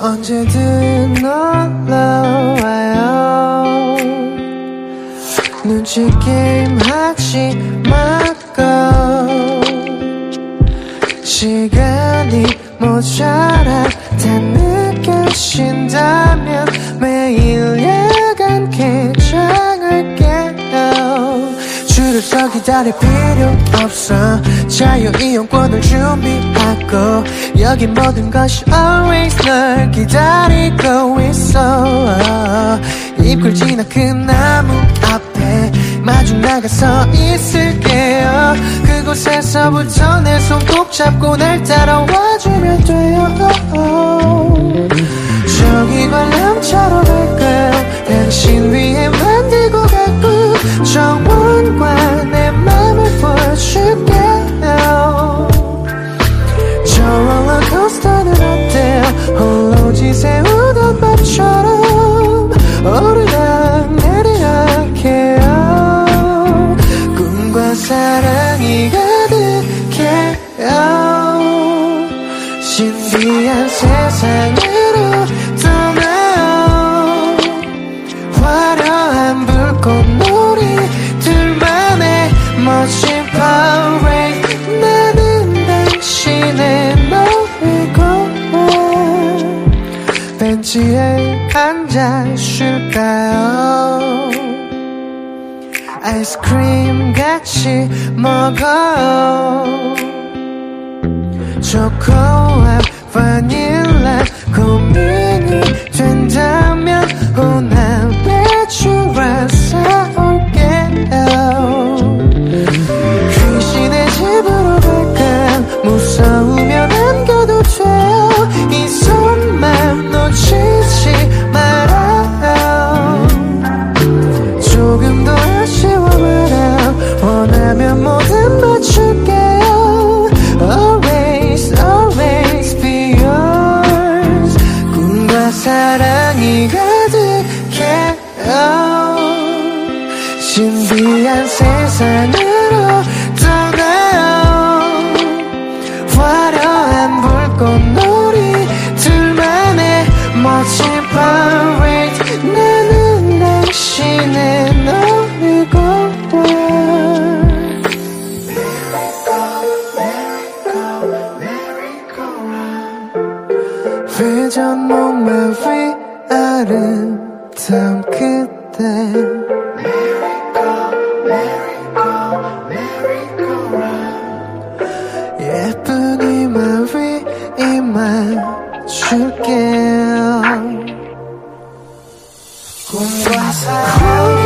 언제든 놀러와요. 눈치 게임 하지 기다릴 필요 없어. 자유 이용권을 준비하고 여기 모든 것이 always 널 기다리고 있어. 입구를 지나 그 나무 앞에 마중 나가서 있을게요. 그곳에서부터 내 손 꼭 잡고 날 따라와주면 돼요. 저기 관람차로 신비한 세상으로 떠나요 화려한 불꽃놀이 둘만의 멋진 parade. 나는 당신의 놀이공원 벤치에 앉아 쉴까요? 아이스크림 같이 먹어요. 초코와 nie 사랑이 가득해요. 신비한 세상으로 젖 목마 위 아름다운 그대 예쁜 이마 위 이마 줄게요 꿈과 사랑